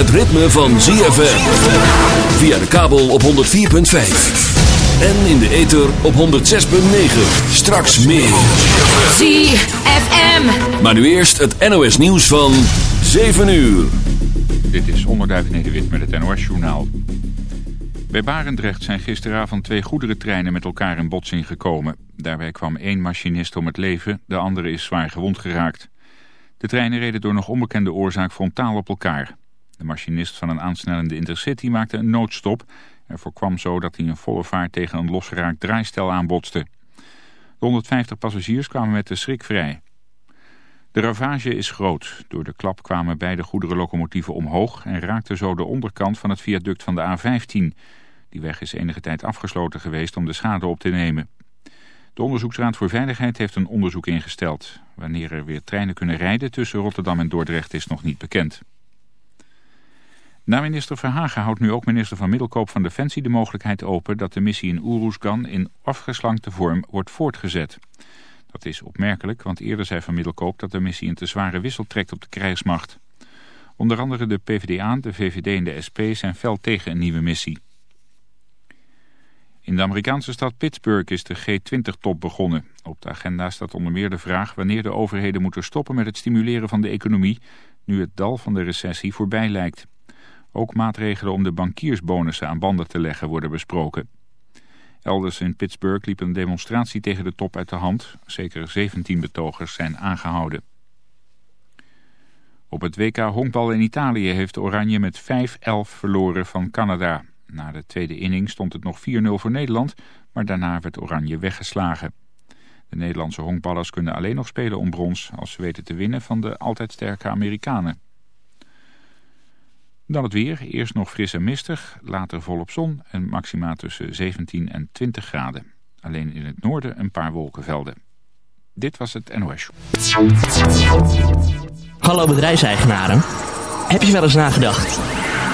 het ritme van ZFM. Via de kabel op 104.5. En in de ether op 106.9. Straks meer. ZFM. Maar nu eerst het NOS nieuws van 7 uur. Dit is Onderduif Nederwit met het NOS-journaal. Bij Barendrecht zijn gisteravond twee goederentreinen met elkaar in botsing gekomen. Daarbij kwam één machinist om het leven, de andere is zwaar gewond geraakt. De treinen reden door nog onbekende oorzaak frontaal op elkaar. De machinist van een aansnellende intercity maakte een noodstop... en voorkwam zo dat hij in volle vaart tegen een losgeraakt draaistel aanbotste. De 150 passagiers kwamen met de schrik vrij. De ravage is groot. Door de klap kwamen beide goederenlocomotieven omhoog... en raakten zo de onderkant van het viaduct van de A15. Die weg is enige tijd afgesloten geweest om de schade op te nemen. De Onderzoeksraad voor Veiligheid heeft een onderzoek ingesteld. Wanneer er weer treinen kunnen rijden tussen Rotterdam en Dordrecht is nog niet bekend. Na minister Verhagen houdt nu ook minister van Middelkoop van Defensie de mogelijkheid open dat de missie in Oeroesgan in afgeslankte vorm wordt voortgezet. Dat is opmerkelijk, want eerder zei Van Middelkoop dat de missie een te zware wissel trekt op de krijgsmacht. Onder andere de PvdA, de VVD en de SP zijn fel tegen een nieuwe missie. In de Amerikaanse stad Pittsburgh is de G20-top begonnen. Op de agenda staat onder meer de vraag wanneer de overheden moeten stoppen met het stimuleren van de economie, nu het dal van de recessie voorbij lijkt. Ook maatregelen om de bankiersbonussen aan banden te leggen worden besproken. Elders in Pittsburgh liep een demonstratie tegen de top uit de hand. Zeker 17 betogers zijn aangehouden. Op het WK honkbal in Italië heeft Oranje met 5-11 verloren van Canada. Na de tweede inning stond het nog 4-0 voor Nederland, maar daarna werd Oranje weggeslagen. De Nederlandse honkballers kunnen alleen nog spelen om brons als ze weten te winnen van de altijd sterke Amerikanen. Dan het weer. Eerst nog fris en mistig, later volop zon en maxima tussen 17 en 20 graden. Alleen in het noorden een paar wolkenvelden. Dit was het NOS. Hallo bedrijfseigenaren. Heb je wel eens nagedacht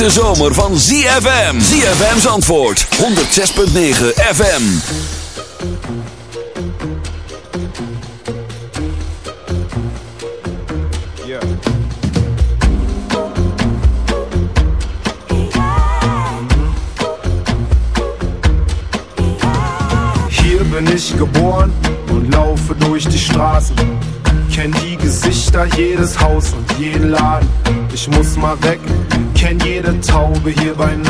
Hete zomer van ZFM. ZFM's antwoord, 106.9 FM. Hier bin ich geboren und laufe durch die Straßen. Kenn die Gesichter, jedes Haus und jeden Laden. Ich muss mal weg, bleibe hier beim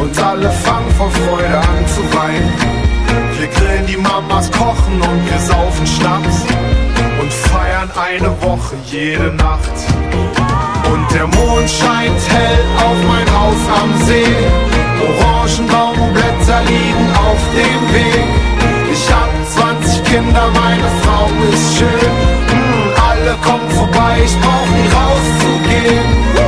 Und alle fangen vor Freude an zu weinen. Wir grillen die Mamas, kochen und wir saufen Schnaps. Und feiern eine Woche jede Nacht. Und der Mond scheint hell auf mein Haus am See. Orangenbaumblätter liegen auf dem Weg. Ich hab 20 Kinder, meine Frau ist schön. Hm, alle kommen vorbei, ich brauch nie rauszugehen.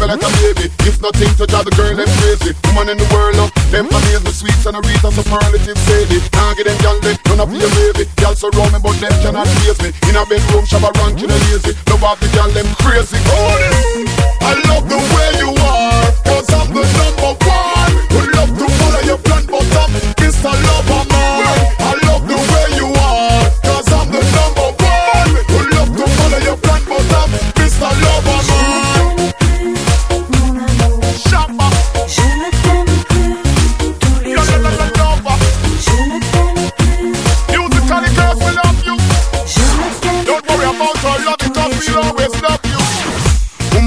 love her like a baby. It's nothing to drive the girl them crazy. Woman in the world up, them amaze me sweets and a reason superlative sadie. Can't get them gal they none of your baby. Gal surround me but them cannot chase me. In a bedroom, shabba rank, you know lazy. Love off the gal them crazy. Oh, I love the way.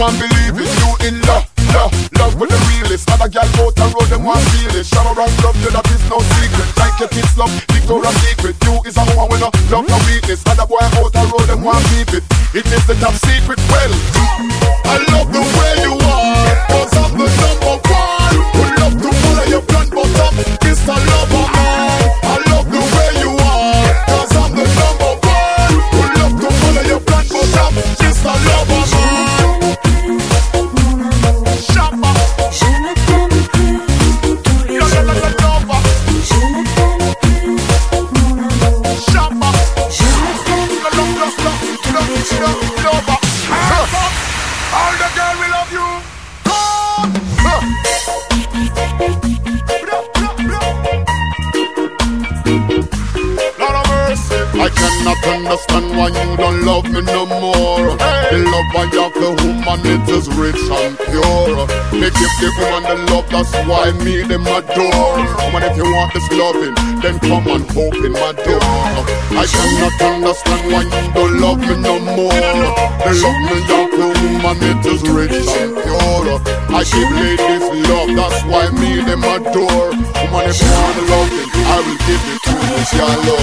man believe it, you in love, love, love with the realest. Other gal out the road, them want feel it. Shower and love, yeah, that is no secret. Like your kids love, Victoria adore. Woman, if you want this loving, then come and open my door. I cannot understand why you don't love me no more. The love me have the woman, it is rich and pure. I give ladies love, that's why me them adore. Woman, if you want loving, I will give it to you, your love.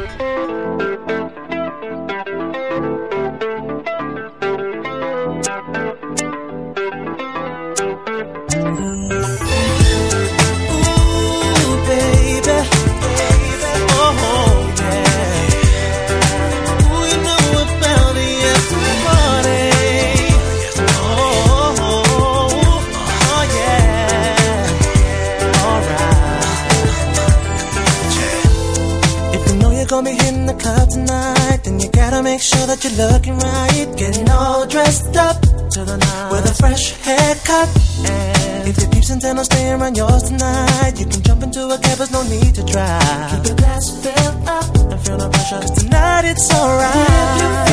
Make sure that you're looking right. Getting all dressed up to the night with a fresh haircut. And if your peeps intend on staying around yours tonight, you can jump into a cab, there's no need to drive. Keep your glass filled up and feel no pressure. 'cause tonight it's alright.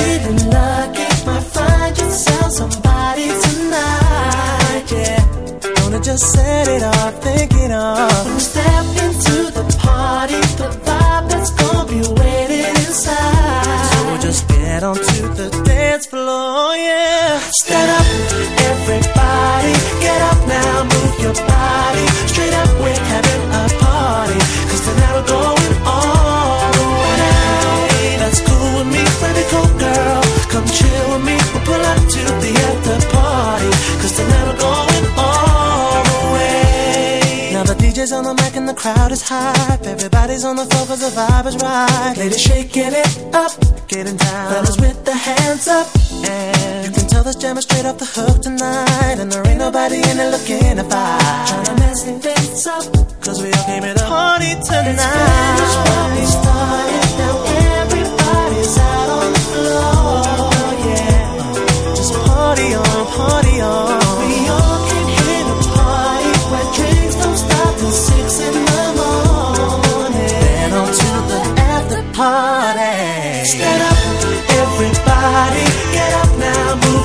Crowd is hype. Everybody's on the floor cause the vibe is right. Ladies shaking it up, getting down. Fellas with the hands up. And you can tell this jam is straight off the hook tonight. And there ain't nobody in it looking to fight. Trying to mess things up, cause we all came here to party tonight.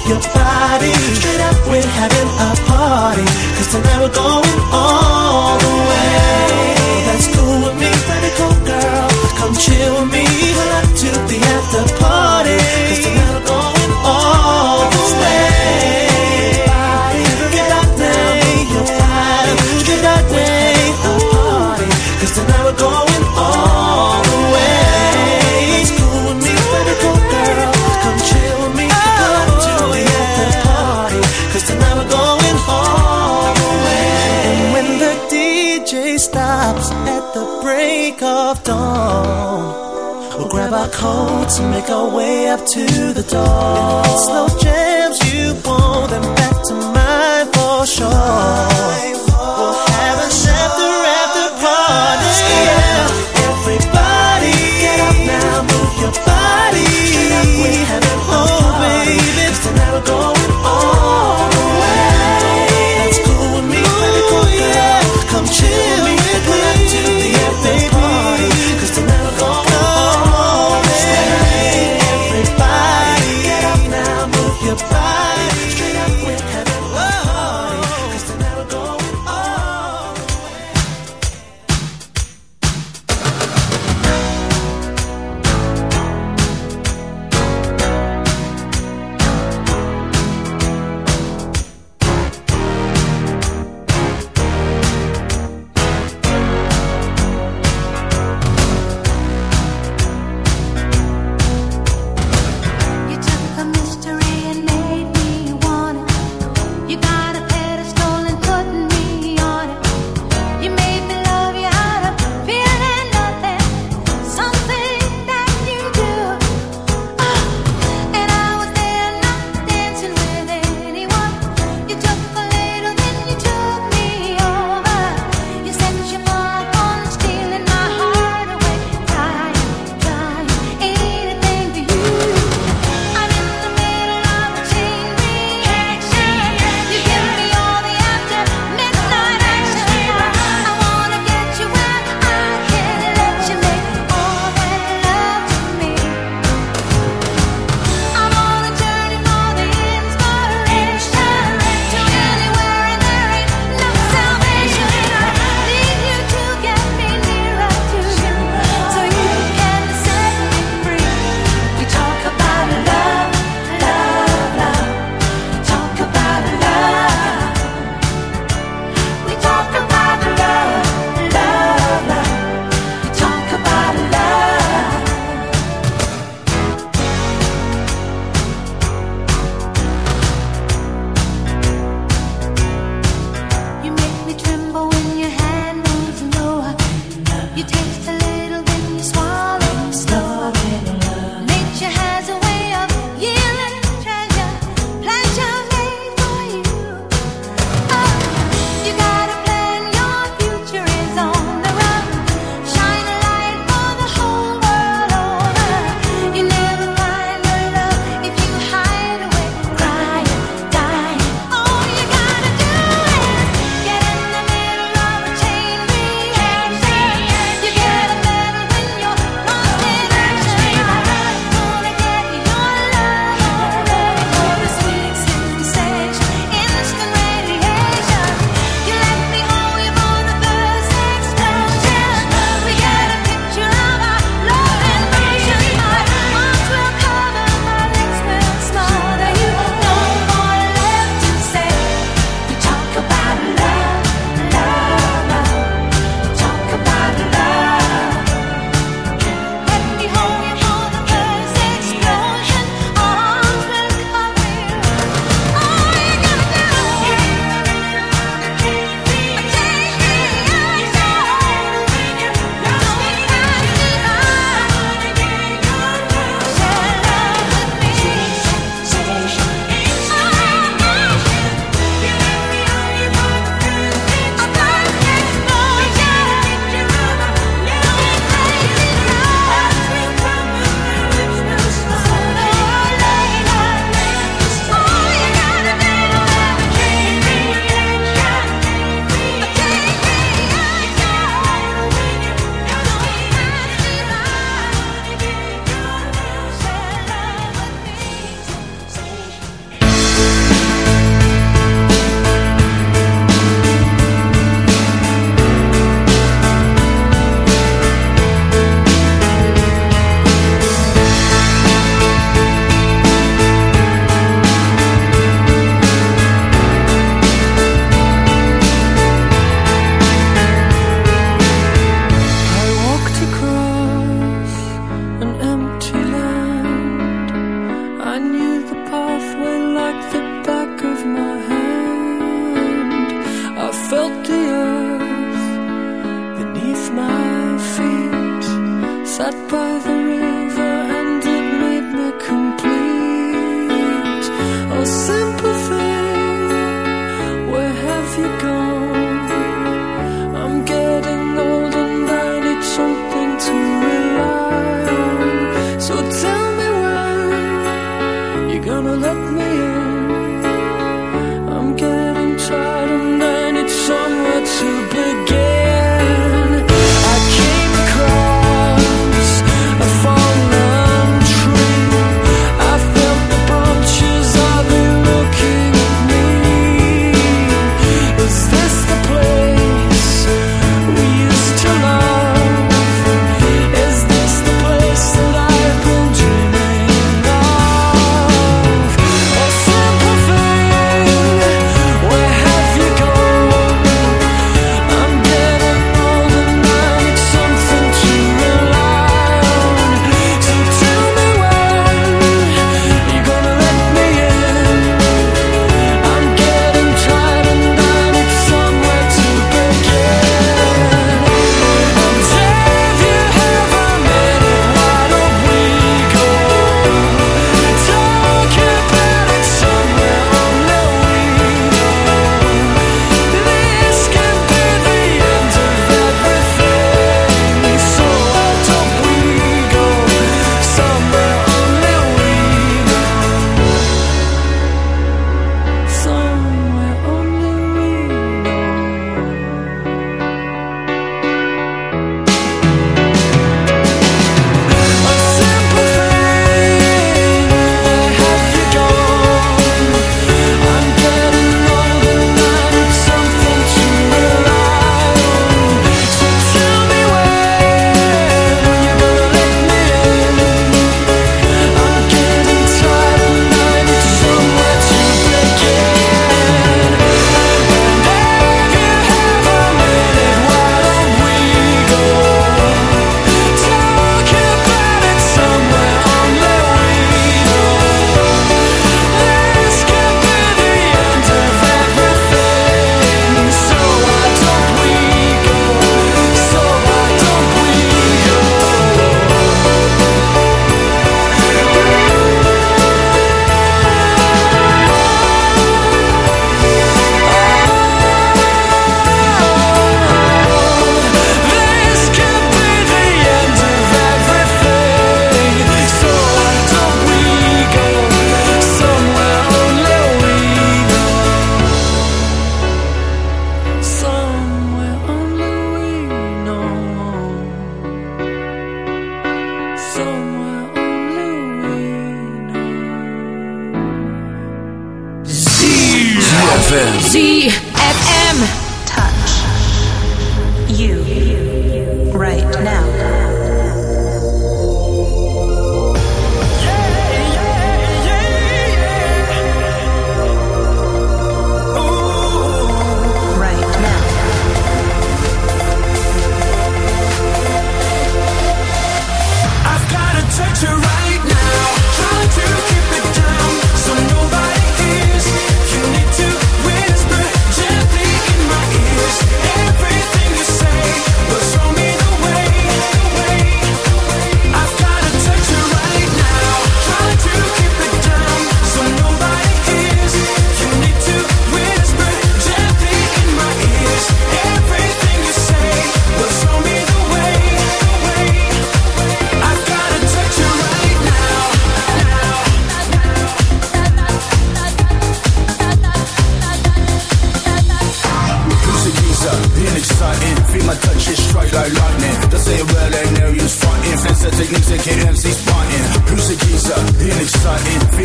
Your body. Straight up, we're having a party, cause tonight we're going all the way. That's cool with me, pretty cool girl. Come chill with me, DJ stops at the break of dawn. We'll grab our coats and make our way up to the door. Slow jams you want, then back to mine for sure.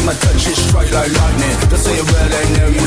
my touch is straight like lightning. They say you're well, they know you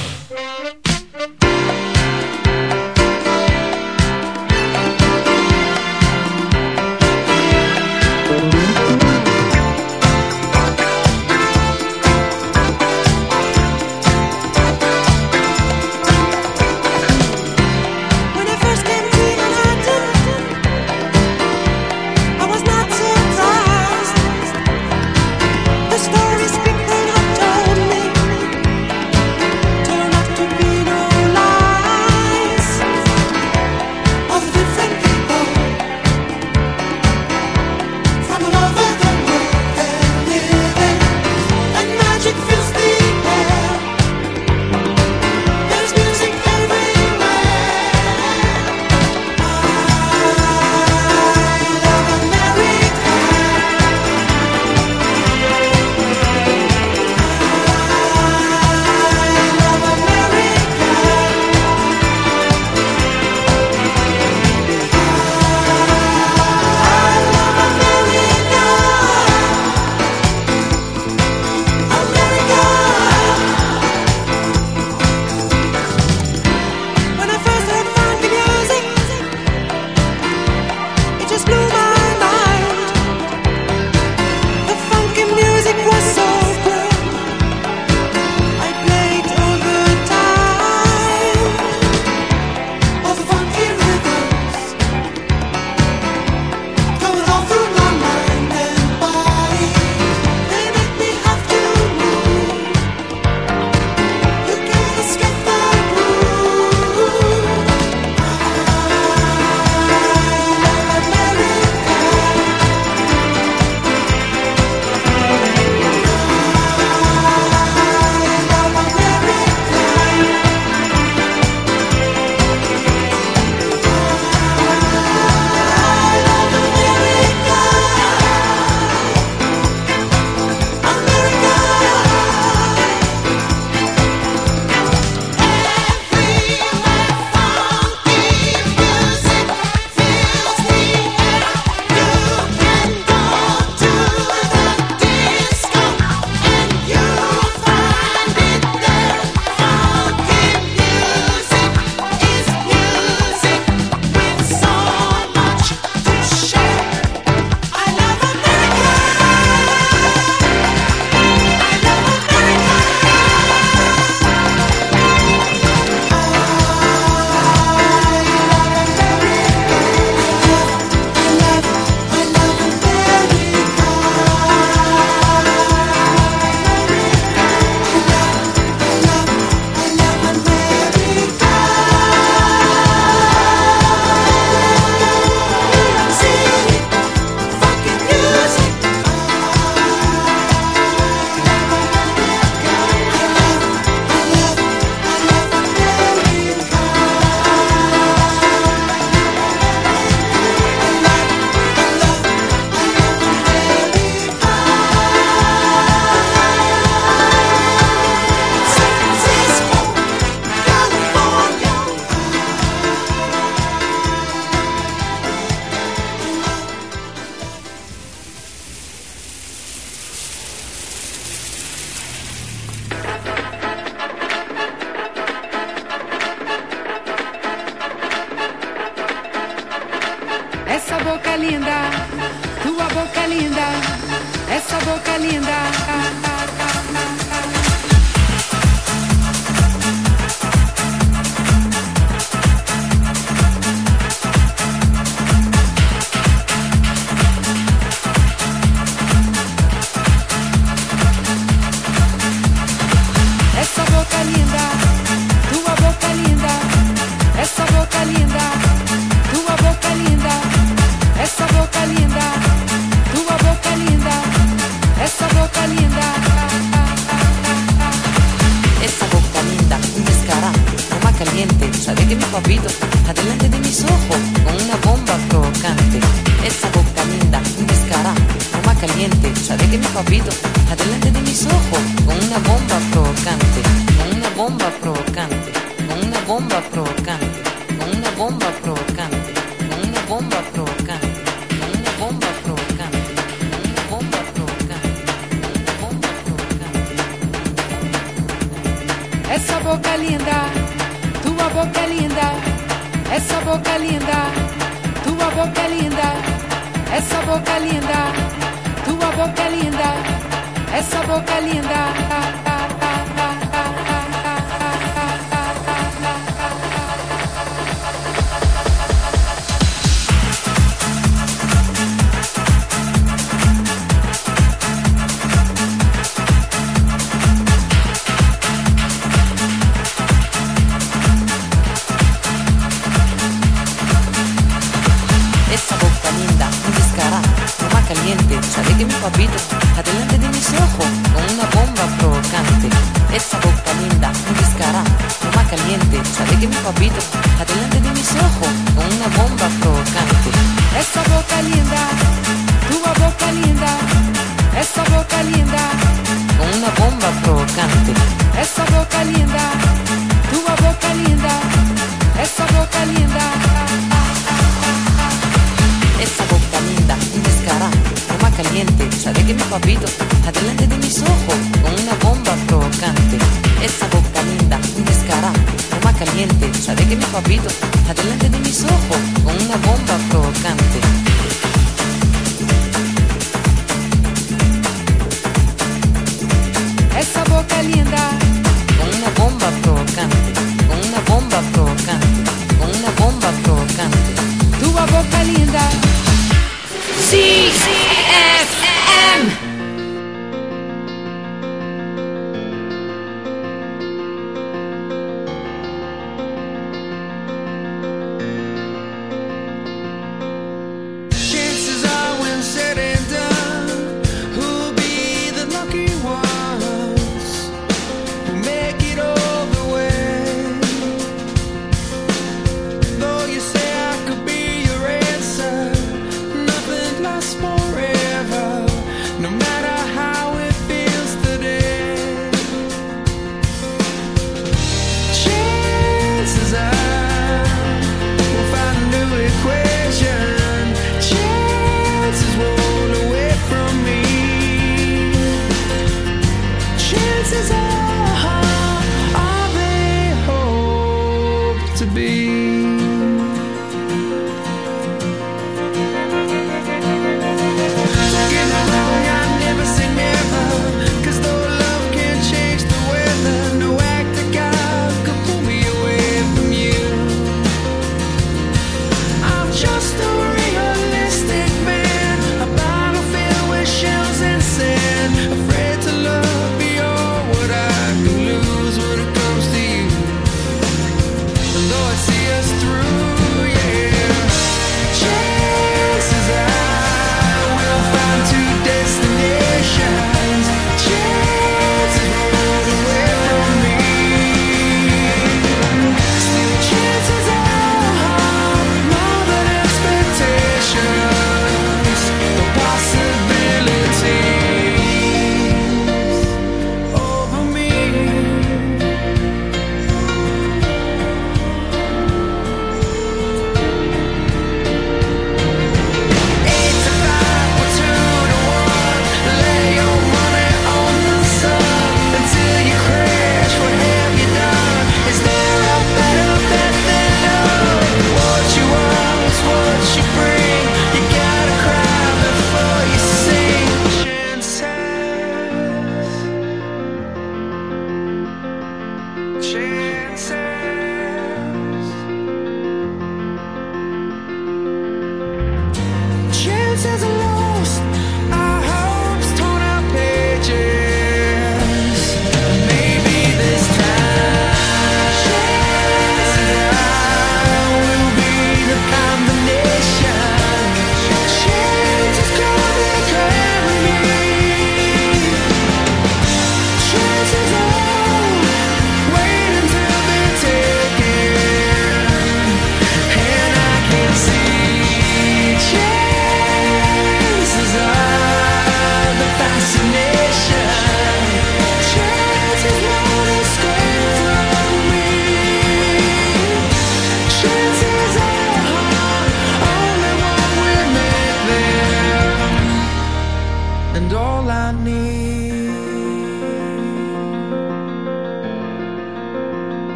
Essa boca linda.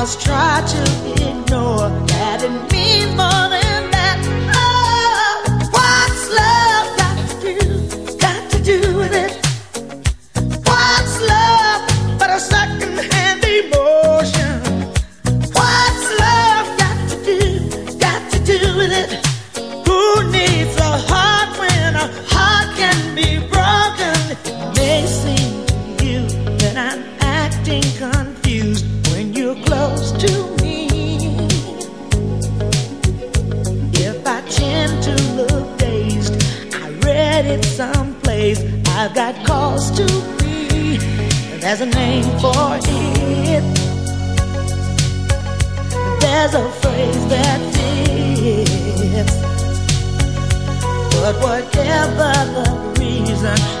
must try to ignore. That it means more than There's a name for it. There's a phrase that fits. But whatever the reason.